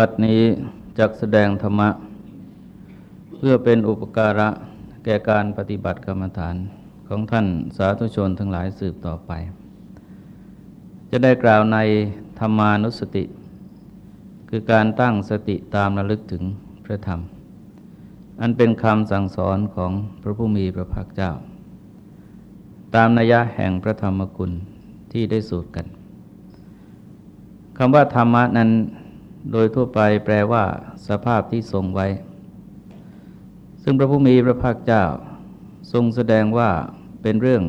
บัดนี้จักแสดงธรรมะ เพื่อเป็นอุปการะแก่การปฏิบัติกรรมฐานของท่านสาธุชนทั้งหลายสืบต่อไป จะได้กล่าวในธรรมานุสติ คือการตั้งสติตามระลึกถึงพระธรรม อันเป็นคำสั่งสอนของพระผู้มีพระภาคเจ้า ตามนัยยะแห่งพระธรรมกุลที่ได้สูตรกันคำว่าธรรมะนั้น โดยทั่วไปแปลว่า สภาพที่ทรงไว้ ซึ่งพระผู้มีพระภาคเจ้า ทรงแสดงว่าเป็นเรื่อง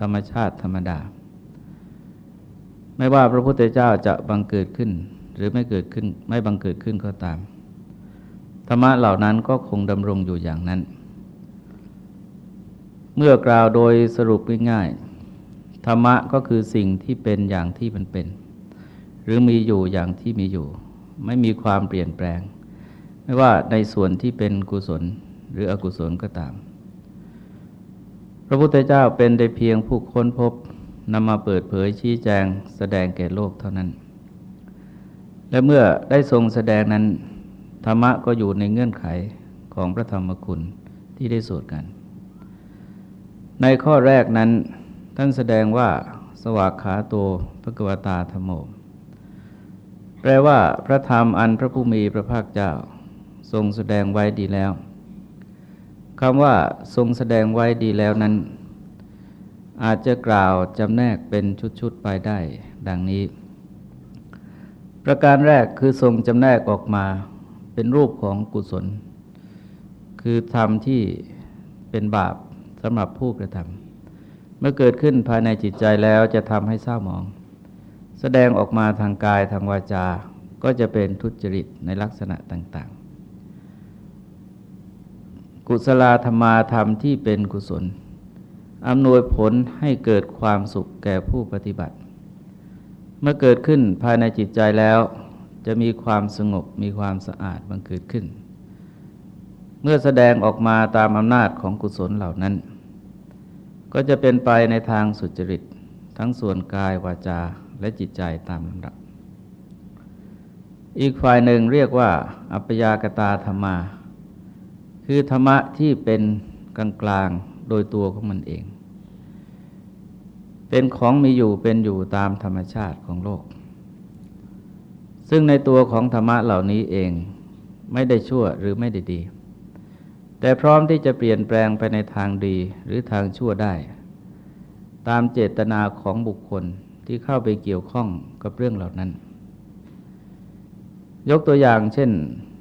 ธรรมชาติธรรมดา ไม่ว่าพระพุทธเจ้าจะบังเกิดขึ้น หรือไม่เกิดขึ้นไม่บังเกิดขึ้นก็ตาม ธรรมะเหล่านั้นก็คงดำรงอยู่อย่างนั้น เมื่อกล่าวโดยสรุปง่ายๆธรรมะก็คือสิ่งที่เป็นอย่างที่มันเป็น หรือมีอยู่อย่างที่มีอยู่ ไม่มีความเปลี่ยนแปลง ไม่ว่าในส่วนที่เป็นกุศลหรืออกุศลก็ตาม พระพุทธเจ้าเป็นได้เพียงผู้ค้นพบนำมาเปิดเผยชี้แจงแสดงแก่โลกเท่านั้น และเมื่อได้ทรงแสดงนั้น ธรรมะก็อยู่ในเงื่อนไขของพระธรรมคุณที่ได้สวดกัน ในข้อแรกนั้นท่านแสดงว่าสวากขาโตพระกวตาธรรมโม แปลว่าพระธรรมอันพระผู้มีพระภาคเจ้า ทรงแสดงไว้ดีแล้วคำว่าทรงแสดงไว้ดีแล้วนั้น อาจจะกล่าวจำแนกเป็นชุดๆไปได้ ดังนี้ ประการแรกคือทรงจำแนกออกมาเป็นรูปของกุศล คือธรรมที่เป็นบาปสำหรับผู้กระทำเมื่อเกิดขึ้นภายในจิตใจแล้วจะทำให้เศร้าหมอง แสดงออกมาทางกายทางวาจา ก็จะเป็นทุจริตในลักษณะต่าง ๆ กุศลธรรมาธรรมที่เป็นกุศลอำนวยผลให้เกิดความสุขแก่ผู้ปฏิบัติ เมื่อเกิดขึ้นภายในจิตใจแล้ว จะมีความสงบมีความสะอาดบังเกิดขึ้น เมื่อแสดงออกมาตามอำนาจของกุศลเหล่านั้น ก็จะเป็นไปในทางสุจริต ทั้งส่วนกายวาจา และจิตใจตามลำดับ อีกฝ่ายหนึ่งเรียกว่า อัปยากตาธรรมา คือธรรมะที่เป็นกลางกลางโดยตัวของมันเอง เป็นของมีอยู่เป็นอยู่ตามธรรมชาติของโลก ซึ่งในตัวของธรรมะเหล่านี้เองไม่ได้ชั่วหรือไม่ได้ดี แต่พร้อมที่จะเปลี่ยนแปลงไปในทางดีหรือทางชั่วได้ ตามเจตนาของบุคคล ที่เข้าไปเกี่ยวข้องกับเรื่องเหล่านั้น ยกตัวอย่างเช่น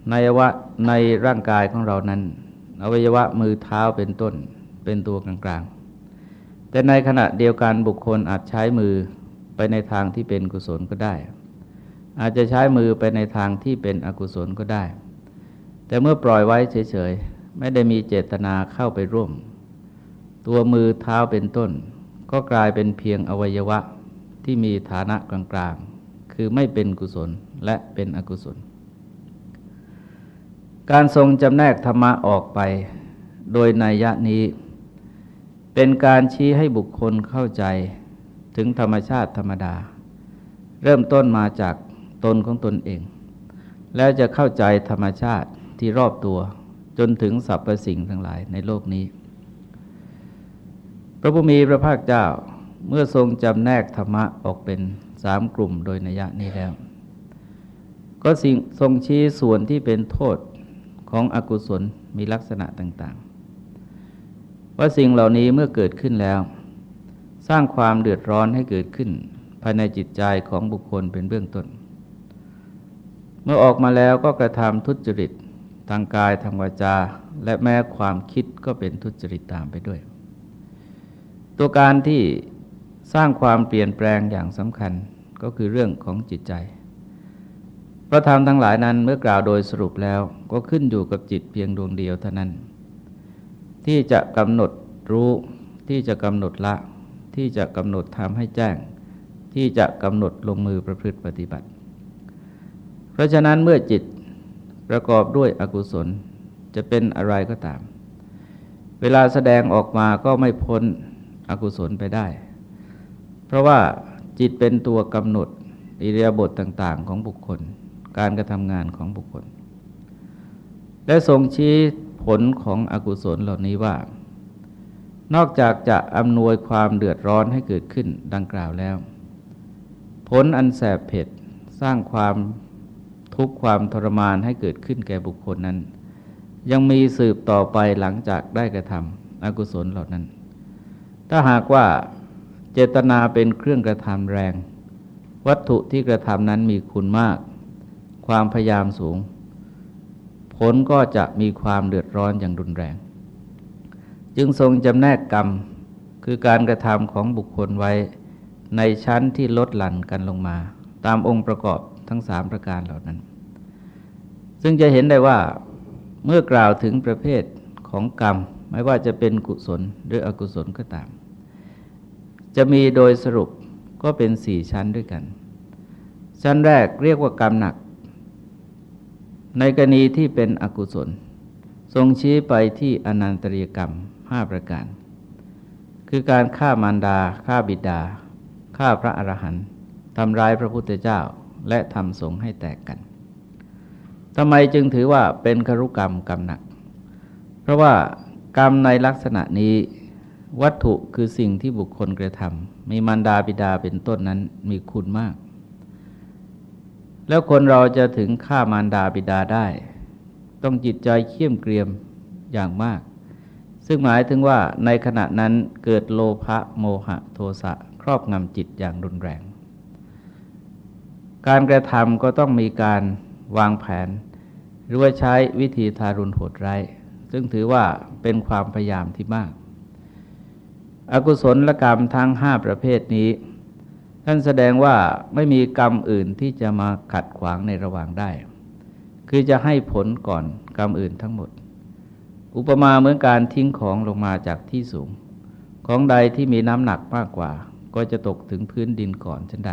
ในวะในร่างกายของเรานั้น อวัยวะมือเท้าเป็นต้นเป็นตัวกลางๆ แต่ในขณะเดียวกันบุคคลอาจใช้มือไปในทางที่เป็นกุศลก็ได้ อาจจะใช้มือไปในทางที่เป็นอกุศลก็ได้ แต่เมื่อปล่อยไว้เฉยๆ ไม่ได้มีเจตนาเข้าไปร่วม ตัวมือเท้าเป็นต้น ก็กลายเป็นเพียงอวัยวะ ที่มีฐานะกลางๆ คือไม่เป็นกุศลและเป็นอกุศล การทรงจำแนกธรรมะออกไป โดยนัยยะนี้ เป็นการชี้ให้บุคคลเข้าใจถึงธรรมชาติธรรมดา เริ่มต้นมาจากตนของตนเอง แล้วจะเข้าใจธรรมชาติที่รอบตัวจนถึงสรรพสิ่งทั้งหลายในโลกนี้ พระพุทมีพระภาคเจ้า เมื่อทรงจำแนกธรรมะออกเป็นสามกลุ่มโดยนัยนี้แล้ว ก็สิ่งทรงชี้ส่วนที่เป็นโทษของอกุศลมีลักษณะต่างๆ ว่าสิ่งเหล่านี้เมื่อเกิดขึ้นแล้ว สร้างความเดือดร้อนให้เกิดขึ้น ภายในจิตใจของบุคคลเป็นเบื้องต้น เมื่อออกมาแล้วก็กระทำทุจริตทางกายทางวาจา และแม้ความคิดก็เป็นทุจริตตามไปด้วย ตัวการที่ สร้างความเปลี่ยนแปลงอย่างสำคัญก็คือเรื่องของจิตใจ พระธรรมทั้งหลายนั้นเมื่อกล่าวโดยสรุปแล้วก็ขึ้นอยู่กับจิตเพียงดวงเดียวเท่านั้น ที่จะกำหนดรู้ที่จะกำหนดละ ที่จะกำหนดทำให้แจ้ง ที่จะกำหนดลงมือประพฤติปฏิบัติ เพราะฉะนั้นเมื่อจิตประกอบด้วยอกุศลจะเป็นอะไรก็ตาม เวลาแสดงออกมาก็ไม่พ้นอกุศลไปได้ เพราะว่าจิตเป็นตัวกำหนดอิริยาบถต่างๆ ของบุคคล การกระทำงานของบุคคล และทรงชี้ผลของอกุศลเหล่านี้ว่า นอกจากจะอำนวยความเดือดร้อนให้เกิดขึ้นดังกล่าวแล้ว ผลอันแสบเผ็ดสร้างความทุกข์ความทรมานให้เกิดขึ้นแก่บุคคลนั้น ยังมีสืบต่อไปหลังจากได้กระทำอกุศลเหล่านั้น ถ้าหากว่า เจตนาเป็นเครื่องกระทำแรง วัตถุที่กระทำนั้นมีคุณมาก ความพยายามสูง ผลก็จะมีความเดือดร้อนอย่างรุนแรง จึงทรงจำแนกกรรมคือการกระทำของบุคคลไว้ในชั้นที่ลดหลั่นกันลงมา ตามองค์ประกอบทั้งสามประการเหล่านั้น ซึ่งจะเห็นได้ว่าเมื่อกล่าวถึงประเภทของกรรม ไม่ว่าจะเป็นกุศลหรืออกุศลก็ตาม จะมีโดยสรุปก็เป็นสี่ชั้นด้วยกัน ชั้นแรกเรียกว่ากรรมหนัก ในกรณีที่เป็นอกุศล ทรงชี้ไปที่อนันตริยกรรมห้าประการ คือการฆ่ามารดาฆ่าบิดาฆ่าพระอรหันต์ทำร้ายพระพุทธเจ้าและทำสงฆ์ให้แตกกันทำไมจึงถือว่าเป็นครุกรรมกรรมหนัก เพราะว่ากรรมในลักษณะนี้ วัตถุคือสิ่งที่บุคคลกระทำมีมารดาบิดาเป็นต้นนั้นมีคุณมาก แล้วคนเราจะถึงฆ่ามารดาบิดาได้ ต้องจิตใจเขี่ยมเกรียมอย่างมาก ซึ่งหมายถึงว่าในขณะนั้นเกิดโลภะโมหะโทสะครอบงำจิตอย่างรุนแรง การกระทำก็ต้องมีการวางแผน หรือว่าใช้วิธีทารุณโหดร้ายซึ่งถือว่าเป็นความพยายามที่มาก อกุศลกรรมทั้งห้าประเภทนี้ท่านแสดงว่าไม่มีกรรมอื่นที่จะมาขัดขวางในระหว่างได้ คือจะให้ผลก่อนกรรมอื่นทั้งหมด อุปมาเหมือนการทิ้งของลงมาจากที่สูง ของใดที่มีน้ำหนักมากกว่า ก็จะตกถึงพื้นดินก่อนเช่นใด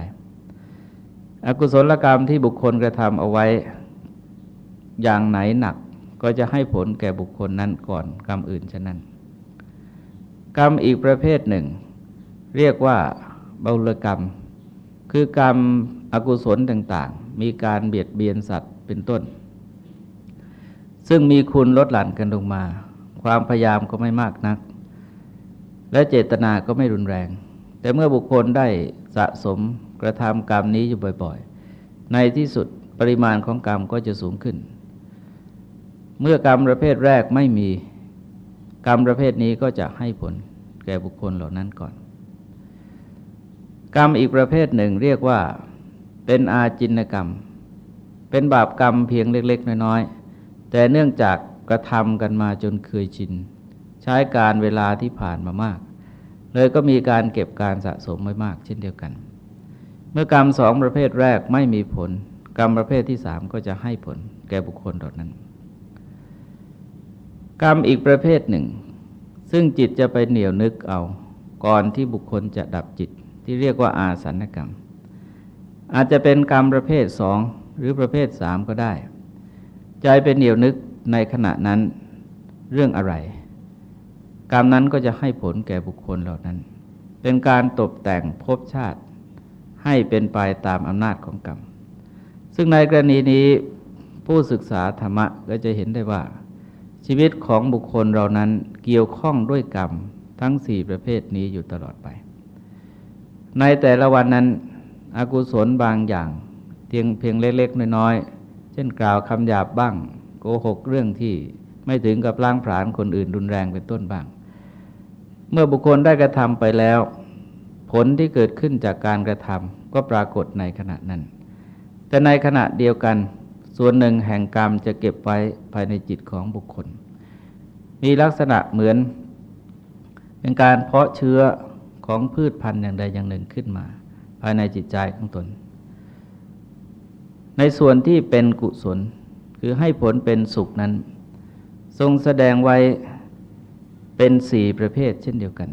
อกุศลกรรมที่บุคคลกระทำเอาไว้ อย่างไหนหนักก็จะให้ผลแก่บุคคลนั้นก่อนกรรมอื่นฉะนั้น กรรมอีกประเภทหนึ่ง เรียกว่าเบาลกรรม คือกรรมอกุศลต่างๆ มีการเบียดเบียนสัตว์เป็นต้น ซึ่งมีคุณลดหลั่นกันลงมา ความพยายามก็ไม่มากนัก และเจตนาก็ไม่รุนแรง แต่เมื่อบุคคลได้สะสมกระทำกรรมนี้อยู่บ่อยๆ ในที่สุดปริมาณของกรรมก็จะสูงขึ้น เมื่อกรรมประเภทแรกไม่มี กรรมประเภทนี้ก็จะให้ผลแก่บุคคลเหล่านั้นก่อน กรรมอีกประเภทหนึ่งเรียกว่าเป็นอาจินกรรม เป็นบาปกรรมเพียงเล็ก ๆ น้อยๆ แต่เนื่องจากกระทำกันมาจนเคยชิน ใช้การเวลาที่ผ่านมามาก เลยก็มีการเก็บการสะสมไว้มากเช่นเดียวกัน เมื่อกรรมสองประเภทแรกไม่มีผล กรรมประเภทที่สามก็จะให้ผลแก่บุคคลเหล่านั้น กรรมอีกประเภทหนึ่ง ซึ่งจิตจะไปเหนียวนึกเอา ก่อนที่บุคคลจะดับจิตที่เรียกว่าอาสันกรรม อาจจะเป็นกรรมประเภทสองหรือประเภทสามก็ได้ ใจเป็นเหนียวนึกในขณะนั้นเรื่องอะไร กรรมนั้นก็จะให้ผลแก่บุคคลเหล่านั้น เป็นการตกแต่งภพชาติ ให้เป็นไปตามอำนาจของกรรม ซึ่งในกรณีนี้ผู้ศึกษาธรรมะก็จะเห็นได้ว่า ชีวิตของบุคคลเรานั้นเกี่ยวข้องด้วยกรรมทั้งสี่ประเภทนี้อยู่ตลอดไป ในแต่ละวันนั้น อกุศลบางอย่างเพียงเพียงเล็กๆน้อยๆเช่นกล่าวคำหยาบบ้าง โกหกเรื่องที่ไม่ถึงกับล้างผลาญคนอื่นรุนแรงเป็นต้นบ้าง เมื่อบุคคลได้กระทำไปแล้ว ผลที่เกิดขึ้นจากการกระทำก็ปรากฏในขณะนั้น แต่ในขณะเดียวกัน ส่วนหนึ่งแห่งกรรมจะเก็บไว้ภายในจิตของบุคคล มีลักษณะเหมือน เป็นการเพาะเชื้อของพืชพันธุ์อย่างใดอย่างหนึ่งขึ้นมา ภายในจิตใจของตน ในส่วนที่เป็นกุศลคือให้ผลเป็นสุขนั้น ทรงแสดงไว้เป็นสี่ประเภทเช่นเดียวกัน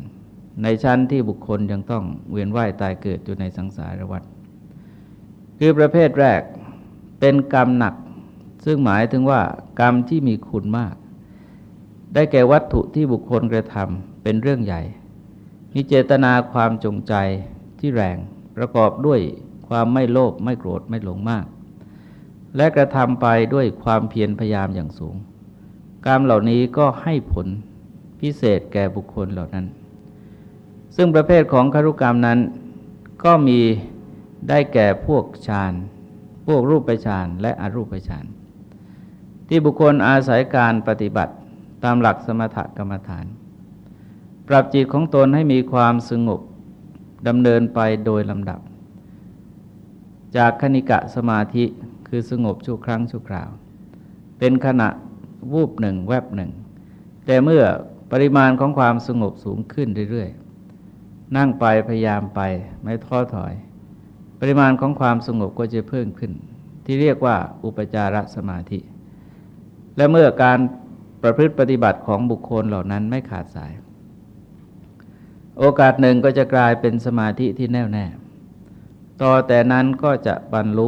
ในชั้นที่บุคคลยังต้องเวียนว่ายตายเกิดอยู่ในสังสารวัฏคือประเภทแรก เป็นกรรมหนัก ซึ่งหมายถึงว่ากรรมที่มีคุณมาก ได้แก่วัตถุที่บุคคลกระทำเป็นเรื่องใหญ่ มีเจตนาความจงใจที่แรงประกอบด้วยความไม่โลภไม่โกรธไม่หลงมาก และกระทำไปด้วยความเพียรพยายามอย่างสูง กรรมเหล่านี้ก็ให้ผลพิเศษแก่บุคคลเหล่านั้น ซึ่งประเภทของคารุกรรมนั้นก็มีได้แก่พวกฌาน วกรูปฌานและอรูปฌานที่บุคคลอาศัยการปฏิบัติตามหลักสมถกรรมฐาน ปรับจิตของตนให้มีความสงบดำเนินไปโดยลำดับ จากคณิกะสมาธิคือสงบชั่วครั้งชั่วคราว เป็นขณะวูบหนึ่งแวบหนึ่ง แต่เมื่อปริมาณของความสงบสูงขึ้นเรื่อยๆ นั่งไปพยายามไปไม่ท้อถอย ปริมาณของความสงบก็จะเพิ่มขึ้น ที่เรียกว่าอุปจารสมาธิ และเมื่อการประพฤติปฏิบัติของบุคคลเหล่านั้นไม่ขาดสาย โอกาสหนึ่งก็จะกลายเป็นสมาธิที่แน่วแน่ ต่อแต่นั้นก็จะบรรลุ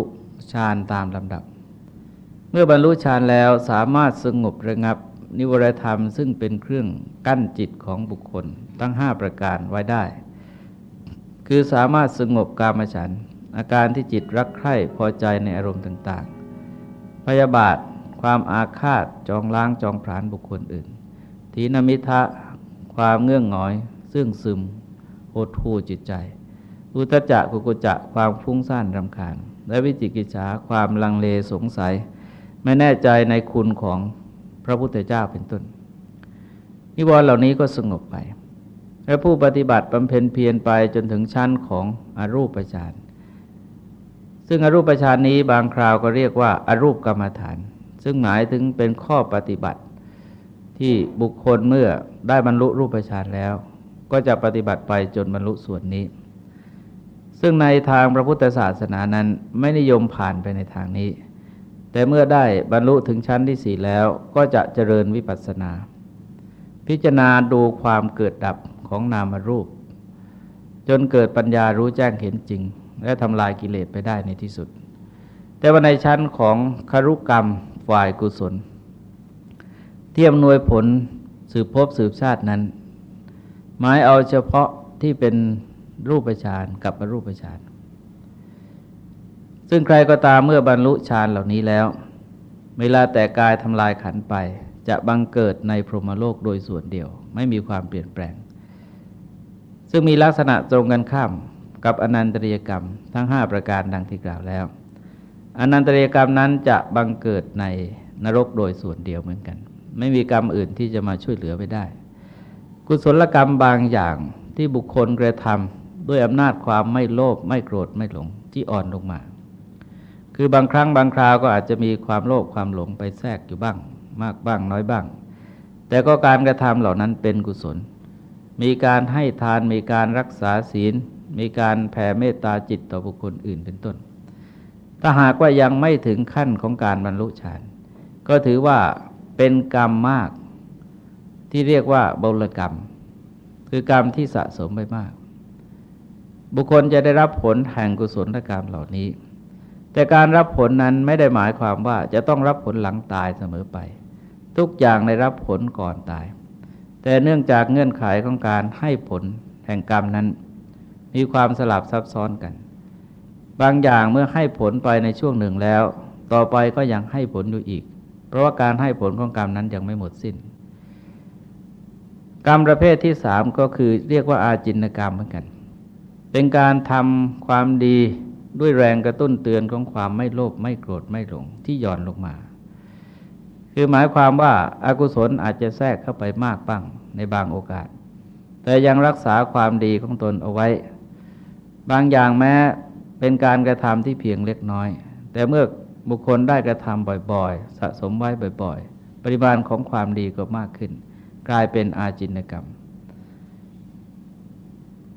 ฌานตามลำดับ เมื่อบรรลุฌานแล้วสามารถสงบระงับนิวรธรรมซึ่งเป็นเครื่องกั้นจิตของบุคคลตั้งห้าประการไว้ได้ คือสามารถสงบกามฉัน อาการที่จิตรักใคร่พอใจในอารมณ์ต่างๆ พยาบาท ความอาฆาตจองล้างจองผลาญบุคคลอื่น ทีนมิทะ ความเงื่องงอย ซึ่งซึมโหดหูจิตใจ อุตจักกุกุจะความฟุ้งซ่านรำคาญ และวิจิกิจฉาความลังเลสงสัย ไม่แน่ใจในคุณของพระพุทธเจ้าเป็นต้น นิวรณ์เหล่านี้ก็สงบไป และผู้ปฏิบัติบำเพ็ญเพียรไปจนถึงชั้นของอรูปฌาน ซึ่งอรูปฌานนี้บางคราวก็เรียกว่าอารูปกรรมฐาน ซึ่งหมายถึงเป็นข้อปฏิบัติ ที่บุคคลเมื่อได้บรรลุรูปฌานแล้ว ก็จะปฏิบัติไปจนบรรลุส่วนนี้ ซึ่งในทางพระพุทธศาสนานั้นไม่นิยมผ่านไปในทางนี้ แต่เมื่อได้บรรลุถึงชั้นที่สี่แล้วก็จะเจริญวิปัสสนา พิจารณาดูความเกิดดับของนามรูป จนเกิดปัญญารู้แจ้งเห็นจริง และทำลายกิเลสไปได้ในที่สุด แต่ว่าในชั้นของคารุกรรมฝ่ายกุศลเทียมนวยผลสืบพบสืบชาตินั้น หมายเอาเฉพาะที่เป็นรูปฌานกับอรูปฌานซึ่งใครก็ตามเมื่อบรรลุฌานเหล่านี้แล้ว เวลาแต่กายทำลายขันไปจะบังเกิดในพรหมโลกโดยส่วนเดียว ไม่มีความเปลี่ยนแปลง ซึ่งมีลักษณะตรงกันข้าม กับอนันตริยกรรมทั้ง 5 ประการดังที่กล่าวแล้ว อนันตริยกรรมนั้นจะบังเกิดในนรกโดยส่วนเดียวเหมือนกัน ไม่มีกรรมอื่นที่จะมาช่วยเหลือไปได้ กุศลกรรมบางอย่างที่บุคคลกระทำด้วยอำนาจความไม่โลภไม่โกรธไม่หลงที่อ่อนลงมา คือบางครั้งบางคราวก็อาจจะมีความโลภความหลงไปแทรกอยู่บ้าง มากบ้างน้อยบ้าง แต่ก็การกระทำเหล่านั้นเป็นกุศล มีการให้ทานมีการรักษาศีล มีการแผ่เมตตาจิตต่อบุคคลอื่นเป็นต้น ถ้าหากว่ายังไม่ถึงขั้นของการบรรลุฌานก็ถือว่าเป็นกรรมมากที่เรียกว่าบุลกรรม คือกรรมที่สะสมไปมาก บุคคลจะได้รับผลแห่งกุศลกรรมเหล่านี้ แต่การรับผลนั้นไม่ได้หมายความว่าจะต้องรับผลหลังตายเสมอไป ทุกอย่างได้รับผลก่อนตาย แต่เนื่องจากเงื่อนไขของการให้ผลแห่งกรรมนั้น มีความสลับซับซ้อนกัน บางอย่างเมื่อให้ผลไปในช่วงหนึ่งแล้ว ต่อไปก็ยังให้ผลอยู่อีก เพราะว่าการให้ผลของกรรมนั้นยังไม่หมดสิน้น กรรมประเภทที่สามก็คือเรียกว่าอาจินกรรมเหมือนกัน เป็นการทำความดีด้วยแรงกระตุ้นเตือนของความไม่โลภไม่โกรธไม่หลงที่ย่อนลงมา คือหมายความว่าอากุศลอาจจะแทรกเข้าไปมากบ้างในบางโอกาส แต่ยังรักษาความดีของตนเอาไว้ บางอย่างแม้เป็นการกระทำที่เพียงเล็กน้อย แต่เมื่อบุคคลได้กระทำบ่อยๆ สะสมไว้บ่อย ๆ ปริมาณของความดีก็มากขึ้น กลายเป็นอาจินกรรม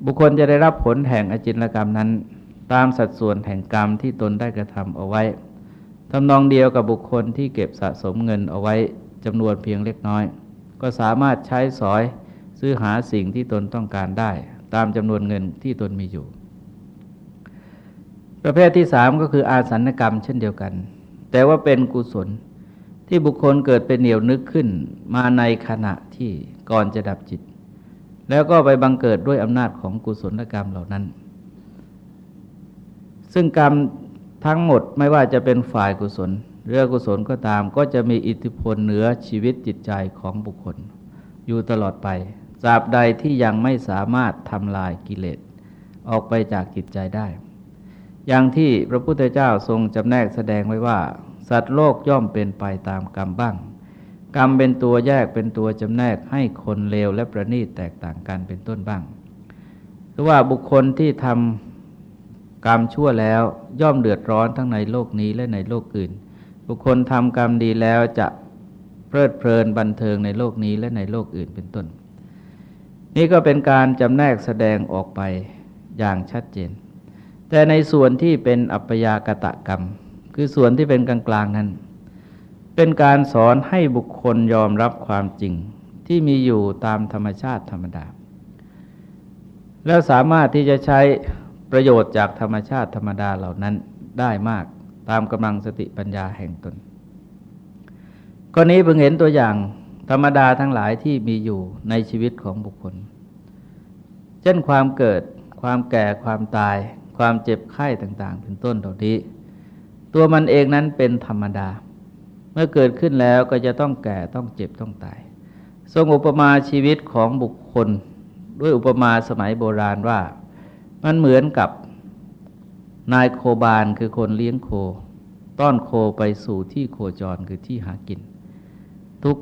บุคคลจะได้รับผลแห่งอาจินกรรมนั้น ตามสัดส่วนแห่งกรรมที่ตนได้กระทำเอาไว้ทำนองเดียวกับบุคคลที่เก็บสะสมเงินเอาไว้จำนวนเพียงเล็กน้อย ก็สามารถใช้สอยซื้อหาสิ่งที่ตนต้องการได้ ตามจำนวนเงินที่ตนมีอยู่ ประเภทที่สามก็คืออาสันกรรมเช่นเดียวกัน แต่ว่าเป็นกุศลที่บุคคลเกิดเป็นเหนียวนึกขึ้นมาในขณะที่ก่อนจะดับจิต แล้วก็ไปบังเกิดด้วยอำนาจของกุศลกรรมเหล่านั้น ซึ่งกรรมทั้งหมดไม่ว่าจะเป็นฝ่ายกุศลเรื่องกุศลก็ตามก็จะมีอิทธิพลเหนือชีวิตจิตใจของบุคคล อยู่ตลอดไปตราบใดที่ยังไม่สามารถทำลายกิเลสออกไปจากจิตใจได้ อย่างที่พระพุทธเจ้าทรงจำแนกแสดงไว้ว่า สัตว์โลกย่อมเป็นไปตามกรรมบ้าง กรรมเป็นตัวแยกเป็นตัวจำแนกให้คนเลวและประณีตแตกต่างกันเป็นต้นบ้างคือว่าบุคคลที่ทำกรรมชั่วแล้วย่อมเดือดร้อนทั้งในโลกนี้และในโลกอื่น บุคคลทำกรรมดีแล้วจะเพลิดเพลินบันเทิงในโลกนี้และในโลกอื่นเป็นต้น นี่ก็เป็นการจำแนกแสดงออกไปอย่างชัดเจน แต่ในส่วนที่เป็นอัปยากตะกรรม คือส่วนที่เป็นกลางๆนั้น เป็นการสอนให้บุคคลยอมรับความจริงที่มีอยู่ตามธรรมชาติธรรมดา แล้วสามารถที่จะใช้ประโยชน์จากธรรมชาติธรรมดาเหล่านั้นได้มากตามกำลังสติปัญญาแห่งตนกรณีเพิ่งเห็นตัวอย่างธรรมดาทั้งหลายที่มีอยู่ในชีวิตของบุคคล เช่นความเกิด ความแก่ ความตาย ความเจ็บไข้ต่างๆ เป็นต้นเหล่านี้ ตัวมันเองนั้นเป็นธรรมดา เมื่อเกิดขึ้นแล้วก็จะต้องแก่ต้องเจ็บต้องตาย ทรงอุปมาชีวิตของบุคคล ด้วยอุปมาสมัยโบราณว่า มันเหมือนกับนายโคบาลคือคนเลี้ยงโค ต้อนโคไปสู่ที่โคจรคือที่หากิน ทุก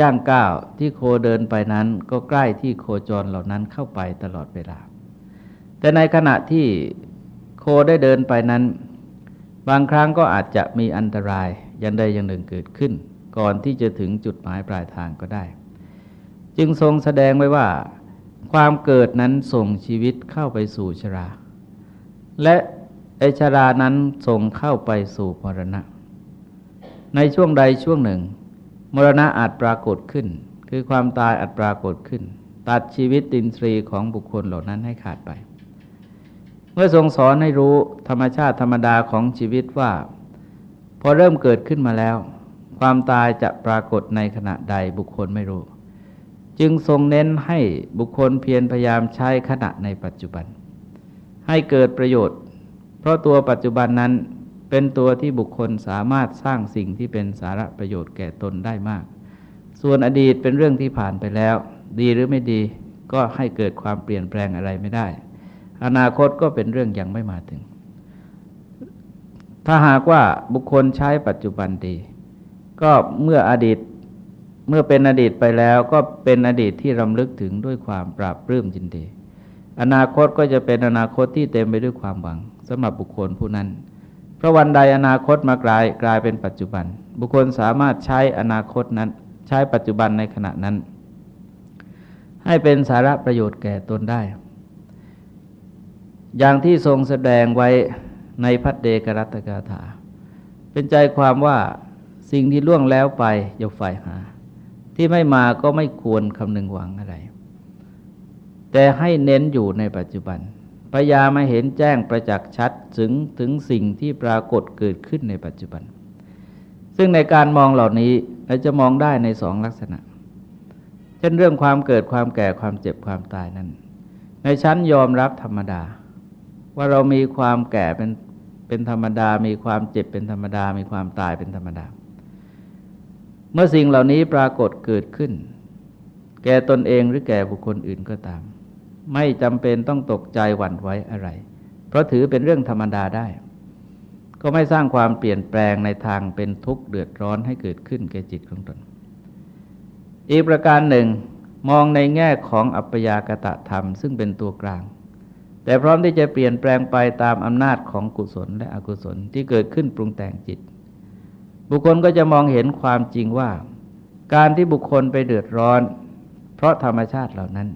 ย่างก้าวที่โคเดินไปนั้นก็ใกล้ที่โคจรเหล่านั้นเข้าไปตลอดเวลา แต่ในขณะที่ ได้เดินไปนั้น บางครั้งก็อาจจะมีอันตรายยันใดอย่างหนึ่งเกิดขึ้น ก่อนที่จะถึงจุดหมายปลายทางก็ได้ จึงทรงแสดงไว้ว่า ความเกิดนั้นส่งชีวิตเข้าไปสู่ชรา และไอชรานั้นส่งเข้าไปสู่มรณะ ในช่วงใดช่วงหนึ่ง มรณะอาจปรากฏขึ้น คือความตายอาจปรากฏขึ้น ตัดชีวิตตินทรีของบุคคลเหล่านั้นให้ขาดไป เมื่อทรงสอนให้รู้ธรรมชาติธรรมดาของชีวิตว่า พอเริ่มเกิดขึ้นมาแล้ว ความตายจะปรากฏในขณะใดบุคคลไม่รู้ จึงทรงเน้นให้บุคคลเพียรพยายามใช้ขณะในปัจจุบัน ให้เกิดประโยชน์ เพราะตัวปัจจุบันนั้นเป็นตัวที่บุคคลสามารถสร้างสิ่งที่เป็นสาระประโยชน์แก่ตนได้มาก ส่วนอดีตเป็นเรื่องที่ผ่านไปแล้ว ดีหรือไม่ดีก็ให้เกิดความเปลี่ยนแปลงอะไรไม่ได้ อนาคตก็เป็นเรื่องยังไม่มาถึง ถ้าหากว่าบุคคลใช้ปัจจุบันดี ก็เมื่ออดีตเมื่อเป็นอดีตไปแล้วก็เป็นอดีตที่รำลึกถึงด้วยความปราบปลื้มยินดี อนาคตก็จะเป็นอนาคตที่เต็มไปด้วยความหวังสำหรับบุคคลผู้นั้น เพราะวันใดอนาคตมากลายกลายเป็นปัจจุบัน บุคคลสามารถใช้อนาคตนั้น ใช้ปัจจุบันในขณะนั้น ให้เป็นสาระประโยชน์แก่ตนได้ อย่างที่ทรงแสดงไว้ในพัดเดกรัตกาถา เป็นใจความว่าสิ่งที่ล่วงแล้วไปอย่าฝ่หา ที่ไม่มาก็ไม่ควรคำนึงหวังอะไร แต่ให้เน้นอยู่ในปัจจุบันพยายามมาเห็นแจ้งประจักษ์ชัดถึงถึงสิ่งที่ปรากฏเกิดขึ้นในปัจจุบัน ซึ่งในการมองเหล่านี้เราจะมองได้ในสองลักษณะ เช่นเรื่องความเกิดความแก่ความเจ็บความตายนั้น ในชั้นยอมรับธรรมดา ว่าเรามีความแก่เป็นเป็นธรรมดา มีความเจ็บเป็นธรรมดา มีความตายเป็นธรรมดา เมื่อสิ่งเหล่านี้ปรากฏเกิดขึ้น แก่ตนเองหรือแก่บุคคลอื่นก็ตาม ไม่จำเป็นต้องตกใจหวั่นไหวอะไร เพราะถือเป็นเรื่องธรรมดาได้ ก็ไม่สร้างความเปลี่ยนแปลงในทางเป็นทุกข์เดือดร้อนให้เกิดขึ้นแก่จิตของตน อีกประการหนึ่งมองในแง่ของอัปยากตะธรรม ซึ่งเป็นตัวกลาง แต่พร้อมที่จะเปลี่ยนแปลงไปตามอำนาจของกุศลและอกุศลที่เกิดขึ้นปรุงแต่งจิต บุคคลก็จะมองเห็นความจริงว่า การที่บุคคลไปเดือดร้อน เพราะธรรมชาติเหล่านั้น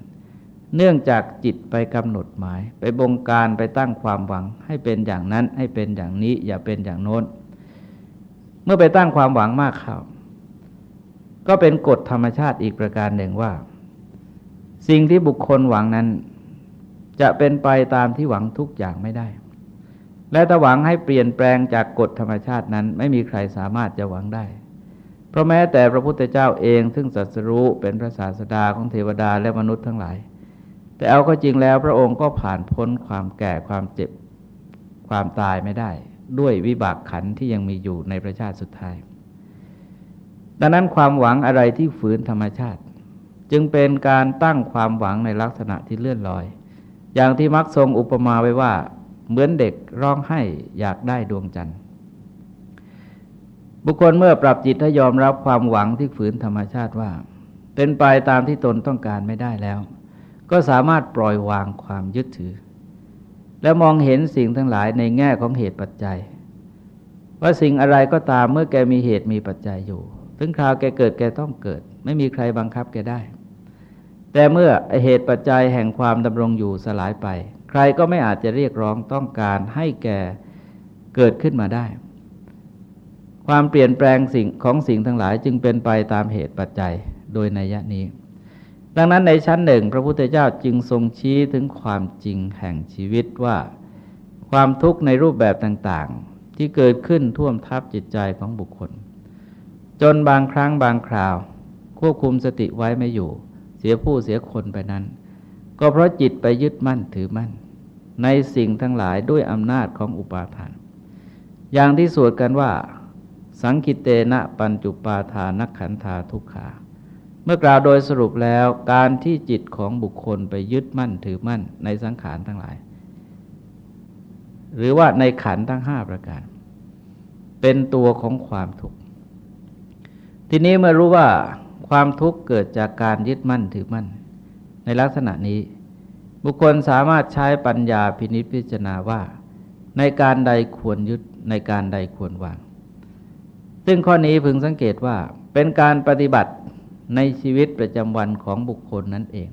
เนื่องจากจิตไปกำหนดหมาย ไปบงการไปตั้งความหวัง ให้เป็นอย่างนั้นให้เป็นอย่างนี้อย่าเป็นอย่างโน้น เมื่อไปตั้งความหวังมากเข้าก็เป็นกฎธรรมชาติอีกประการหนึ่งว่า สิ่งที่บุคคลหวังนั้น จะเป็นไปตามที่หวังทุกอย่างไม่ได้ และถ้าหวังให้เปลี่ยนแปลงจากกฎธรรมชาตินั้น ไม่มีใครสามารถจะหวังได้ เพราะแม้แต่พระพุทธเจ้าเองซึ่งสัสรู้เป็นพระศาสดาของเทวดาและมนุษย์ทั้งหลาย แต่เอาก็จริงแล้วพระองค์ก็ผ่านพ้นความแก่ความเจ็บความตายไม่ได้ ด้วยวิบากขันที่ยังมีอยู่ในประชาติสุดท้าย ดังนั้นความหวังอะไรที่ฝืนธรรมชาติ จึงเป็นการตั้งความหวังในลักษณะที่เลื่อนลอย อย่างที่มักทรงอุปมาไว้ว่า เหมือนเด็กร้องไห้อยากได้ดวงจันทร์ บุคคลเมื่อปรับจิตให้ยอมรับความหวังที่ฝืนธรรมชาติว่า เป็นไปตามที่ตนต้องการไม่ได้แล้ว ก็สามารถปล่อยวางความยึดถือ และมองเห็นสิ่งทั้งหลายในแง่ของเหตุปัจจัย ว่าสิ่งอะไรก็ตามเมื่อแกมีเหตุมีปัจจัยอยู่ ถึงคราวแกเกิดแกต้องเกิด ไม่มีใครบังคับแกได้ แต่เมื่อเหตุปัจจัยแห่งความดำรงอยู่สลายไป ใครก็ไม่อาจจะเรียกร้องต้องการให้แก่เกิดขึ้นมาได้ ความเปลี่ยนแปลงสิ่งของสิ่งทั้งหลายจึงเป็นไปตามเหตุปัจจัยโดยนัยนี้ ดังนั้นในชั้นหนึ่ง พระพุทธเจ้าจึงทรงชี้ถึงความจริงแห่งชีวิตว่า ความทุกข์ในรูปแบบต่างๆ ที่เกิดขึ้นท่วมทับจิตใจของบุคคล จนบางครั้งบางคราว ควบคุมสติไว้ไม่อยู่ เสียผู้เสียคนไปนั้น ก็เพราะจิตไปยึดมั่นถือมั่น ในสิ่งทั้งหลายด้วยอำนาจของอุปาทาน อย่างที่สวดกันว่า สังคิเตนะปัญจุปาทานักขันธาทุกขา เมื่อกล่าวโดยสรุปแล้วการที่จิตของบุคคลไปยึดมั่นถือมั่นในสังขารทั้งหลาย หรือว่าในขันทั้งห้าประการ เป็นตัวของความทุกข์ทีนี้เมื่อรู้ว่า ความทุกข์เกิดจากการยึดมั่นถือมั่น ในลักษณะนี้ บุคคลสามารถใช้ปัญญาพินิจพิจารณาว่า ในการใดควรยึดในการใดควรวาง ซึ่งข้อนี้พึงสังเกตว่าเป็นการปฏิบัติในชีวิตประจำวันของบุคคลนั่นเอง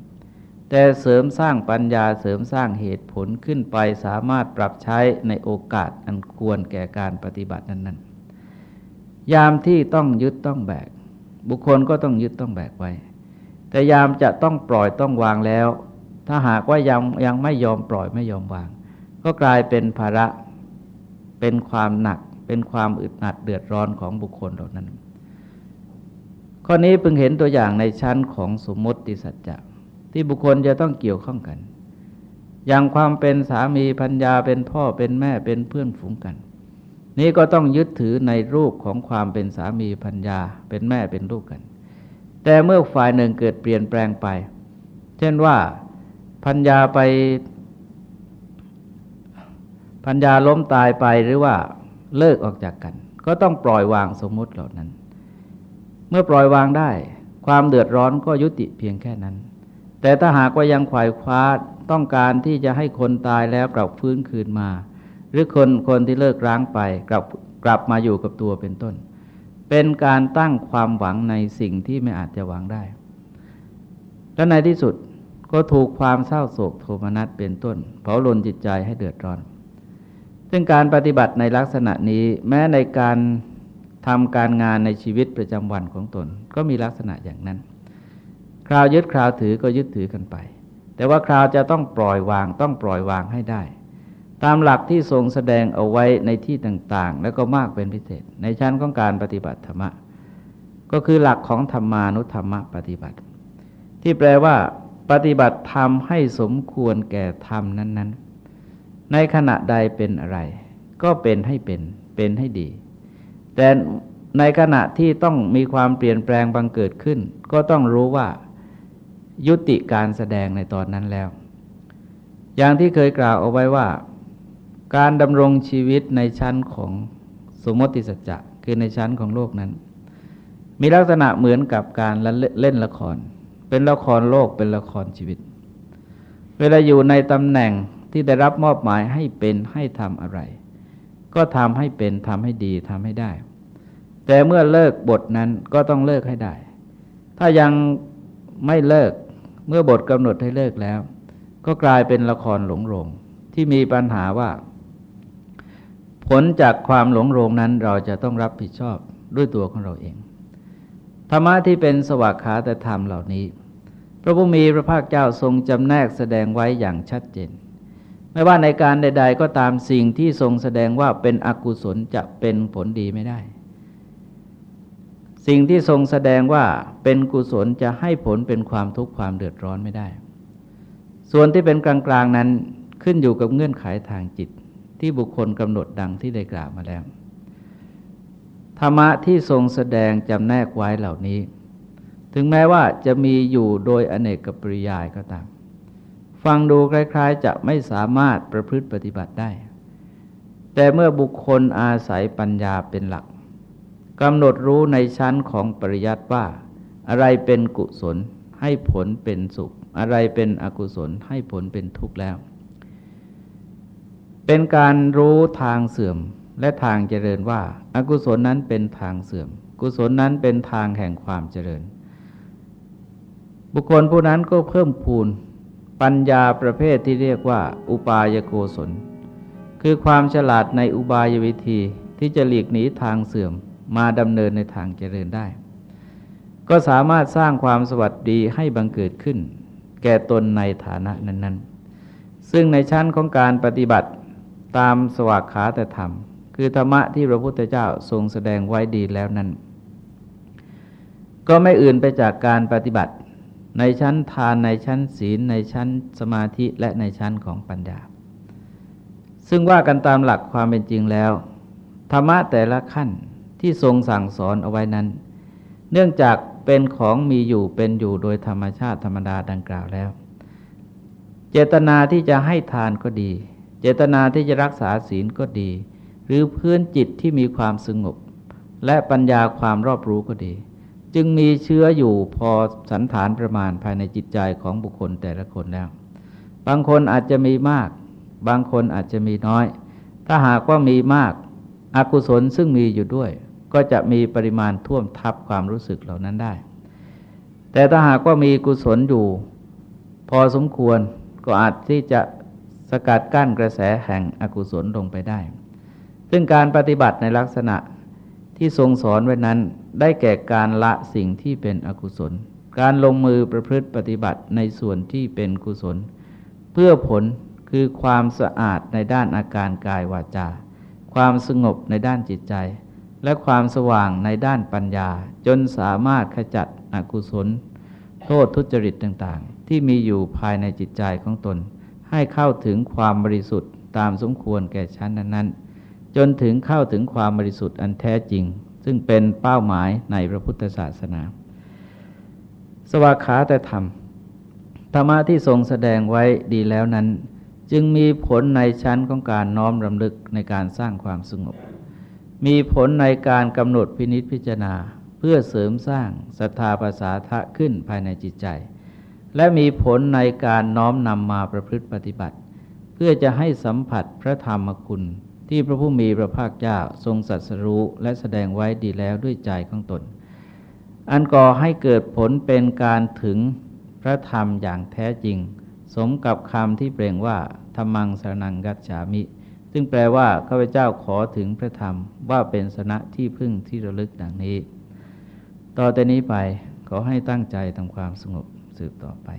แต่เสริมสร้างปัญญาเสริมสร้างเหตุผลขึ้นไปสามารถปรับใช้ในโอกาสอันควรแก่การปฏิบัตินั้น ๆ ยามที่ต้องยึดต้องแบก บุคคลก็ต้องยึดต้องแบกไว้ แต่ยามจะต้องปล่อยต้องวางแล้ว ถ้าหากว่ายังยังไม่ยอมปล่อยไม่ยอมวาง ก็กลายเป็นภาระเป็นความหนัก เป็นความอึดอัดเดือดร้อนของบุคคลเหล่านั้น ข้อนี้เพิ่งเห็นตัวอย่างในชั้นของสมมติสัจจะที่บุคคลจะต้องเกี่ยวข้องกัน อย่างความเป็นสามีพัญญาเป็นพ่อเป็นแม่เป็นเพื่อนฝูงกัน นี่ก็ต้องยึดถือในรูปของความเป็นสามีพัญญา เป็นแม่เป็นลูกกัน แต่เมื่อฝ่ายหนึ่งเกิดเปลี่ยนแปลงไป เช่นว่าพัญญาไปพัญญาล้มตายไปหรือว่าเลิกออกจากกัน ก็ต้องปล่อยวางสมมุติเหล่านั้น เมื่อปล่อยวางได้ ความเดือดร้อนก็ยุติเพียงแค่นั้น แต่ถ้าหากว่ายังขวายคว้าต้องการที่จะให้คนตายแล้วกลับฟื้นคืนมา หรือคนคนที่เลิกร้างไปกลับกลับมาอยู่กับตัวเป็นต้น เป็นการตั้งความหวังในสิ่งที่ไม่อาจจะหวังได้ และในที่สุดก็ถูกความเศร้าโศกโทมนัสเป็นต้นเผาลนจิตใจให้เดือดร้อน ซึ่งการปฏิบัติในลักษณะนี้แม้ในการทำการงานในชีวิตประจำวันของตน ก็มีลักษณะอย่างนั้น คราวยึดคราวถือก็ยึดถือกันไป แต่ว่าคราวจะต้องปล่อยวางต้องปล่อยวางให้ได้ ตามหลักที่ทรงแสดงเอาไว้ในที่ต่าง ๆ แล้วก็มากเป็นพิเศษ ในชั้นของการปฏิบัติธรรมะ ก็คือหลักของธรรมานุธรรมะปฏิบัติ ที่แปลว่า ปฏิบัติธรรมให้สมควรแก่ธรรมนั้น ๆ ในขณะใดเป็นอะไร ก็เป็นให้เป็น เป็นให้ดี แต่ในขณะที่ต้องมีความเปลี่ยนแปลงบังเกิดขึ้น ก็ต้องรู้ว่ายุติการแสดงในตอนนั้นแล้ว อย่างที่เคยกล่าวเอาไว้ว่า การดำรงชีวิตในชั้นของสมมติสัจจะคือในชั้นของโลกนั้น มีลักษณะเหมือนกับการเล่นละคร เป็นละครโลกเป็นละครชีวิต เวลาอยู่ในตำแหน่งที่ได้รับมอบหมายให้เป็นให้ทำอะไร ก็ทำให้เป็นทำให้ดีทำให้ได้ แต่เมื่อเลิกบทนั้นก็ต้องเลิกให้ได้ ถ้ายังไม่เลิกเมื่อบทกำหนดให้เลิกแล้ว ก็กลายเป็นละครหลงโรงที่มีปัญหาว่า ผลจากความหลงโรงนั้นเราจะต้องรับผิดชอบด้วยตัวของเราเอง ธรรมะที่เป็นสวากขาแต่ธรรมเหล่านี้ พระพุทธมีพระภาคเจ้าทรงจำแนกแสดงไว้อย่างชัดเจน ไม่ว่าในการใด ๆ ก็ตามสิ่งที่ทรงแสดงว่าเป็นอกุศลจะเป็นผลดีไม่ได้ สิ่งที่ทรงแสดงว่าเป็นกุศลจะให้ผลเป็นความทุกข์ความเดือดร้อนไม่ได้ ส่วนที่เป็นกลางๆนั้นขึ้นอยู่กับเงื่อนไขทางจิต ที่บุคคลกำหนดดังที่ได้กล่าวมาแล้ว ธรรมะที่ทรงแสดงจำแนกไว้เหล่านี้ ถึงแม้ว่าจะมีอยู่โดยอเนกกปริยายก็ตาม ฟังดูคล้ายๆ จะไม่สามารถประพฤติปฏิบัติได้ แต่เมื่อบุคคลอาศัยปัญญาเป็นหลักกำหนดรู้ในชั้นของปริยัติว่า อะไรเป็นกุศลให้ผลเป็นสุข อะไรเป็นอกุศลให้ผลเป็นทุกข์แล้ว เป็นการรู้ทางเสื่อมและทางเจริญว่าอากุศลนั้นเป็นทางเสื่อม กุศลนั้นเป็นทางแห่งความเจริญ บุคคลผู้นั้นก็เพิ่มพูนปัญญาประเภทที่เรียกว่า อุปายโกศล คือความฉลาดในอุบายวิธีที่จะหลีกหนีทางเสื่อมมาดำเนินในทางเจริญได้ ก็สามารถสร้างความสวัสดีให้บังเกิดขึ้น แก่ตนในฐานะนั้น ๆ ซึ่งในชั้นของการปฏิบัติ ตามสวากขาแต่ธรรม คือธรรมะที่พระพุทธเจ้าทรงแสดงไว้ดีแล้วนั้น ก็ไม่อื่นไปจากการปฏิบัติ ในชั้นทานในชั้นศีล ในชั้นสมาธิและในชั้นของปัญญา ซึ่งว่ากันตามหลักความเป็นจริงแล้ว ธรรมะแต่ละขั้นที่ทรงสั่งสอนเอาไว้นั้น เนื่องจากเป็นของมีอยู่เป็นอยู่โดยธรรมชาติธรรมดาดังกล่าวแล้ว เจตนาที่จะให้ทานก็ดี ตนาที่จะรักษาศีลก็ดี หรือพื้นจิตที่มีความสงบ และปัญญาความรอบรู้ก็ดี จึงมีเชื้ออยู่พอสันฐานประมาณภายในจิตใจของบุคคลแต่ละคนแล้ว บางคนอาจจะมีมาก บางคนอาจจะมีน้อย ถ้าหากว่ามีมากอกุศลซึ่งมีอยู่ด้วย ก็จะมีปริมาณท่วมทับความรู้สึกเหล่านั้นได้ แต่ถ้าหากว่ามีกุศลอยู่ พอสมควรก็อาจที่จะ สกัดกั้นกระแสแห่งอกุศลลงไปได้ ซึ่งการปฏิบัติในลักษณะที่ทรงสอนไว้นั้นได้แก่การละสิ่งที่เป็นอกุศล การลงมือประพฤติปฏิบัติในส่วนที่เป็นกุศล เพื่อผลคือความสะอาดในด้านอาการกายวาจา ความสงบในด้านจิตใจ และความสว่างในด้านปัญญา จนสามารถขจัดอกุศล โทษทุจริตต่างๆ ที่มีอยู่ภายในจิตใจของตน ให้เข้าถึงความบริสุทธิ์ตามสมควรแก่ชั้นนั้นๆ จนถึงเข้าถึงความบริสุทธิ์อันแท้จริง ซึ่งเป็นเป้าหมายในพระพุทธศาสนา สวากขาแต่ธรรมธรรมะที่ทรงแสดงไว้ดีแล้วนั้น จึงมีผลในชั้นของการน้อมรำลึกในการสร้างความสงบ มีผลในการกำหนดพินิษพิจารณา เพื่อเสริมสร้างศรัทธาภาษาทะขึ้นภายในจิตใจ และมีผลในการน้อมนำมาประพฤติปฏิบัติ เพื่อจะให้สัมผัสพระธรรมคุณ ที่พระผู้มีพระภาคเจ้าทรงสัสรู้และแสดงไว้ดีแล้วด้วยใจของตน อันก่อให้เกิดผลเป็นการถึงพระธรรมอย่างแท้จริง สมกับคำที่เปล่งว่าธรรมังสนังกัจฉามิ ซึ่งแปลว่าข้าพเจ้าขอถึงพระธรรมว่าเป็นสนะที่พึ่งที่ระลึกดังนี้ ต่อแต่นี้ไปขอให้ตั้งใจทำความสงบ สืบต่อไป